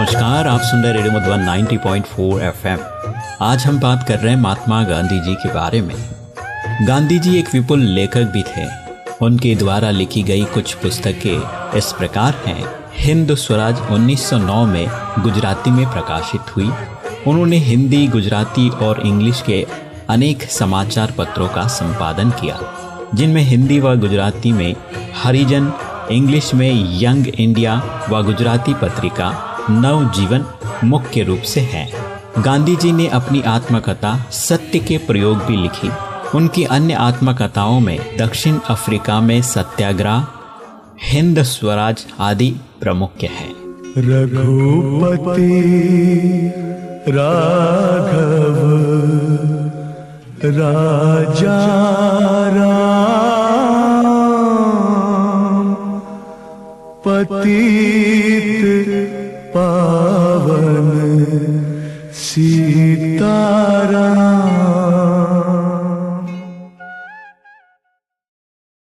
नमस्कार, आप सुन रहे रेडियो मधुबन 90.4 एफएम। आज हम बात कर रहे हैं महात्मा गांधी जी के बारे में। गांधी जी एक विपुल लेखक भी थे। उनके द्वारा लिखी गई कुछ पुस्तकें इस प्रकार हैं। हिंद स्वराज 1909 में गुजराती में प्रकाशित हुई। उन्होंने हिंदी, गुजराती और इंग्लिश के अनेक समाचार पत्रों का संपादन किया, जिनमें हिंदी व गुजराती में हरिजन, इंग्लिश में यंग इंडिया व गुजराती पत्रिका नव जीवन मुख्य रूप से है। गांधी जी ने अपनी आत्मकथा सत्य के प्रयोग भी लिखी। उनकी अन्य आत्मकथाओं में दक्षिण अफ्रीका में सत्याग्रह, हिंद स्वराज आदि प्रमुख है। रघुपति राघव, राजा राम, पतित पावन सीताराम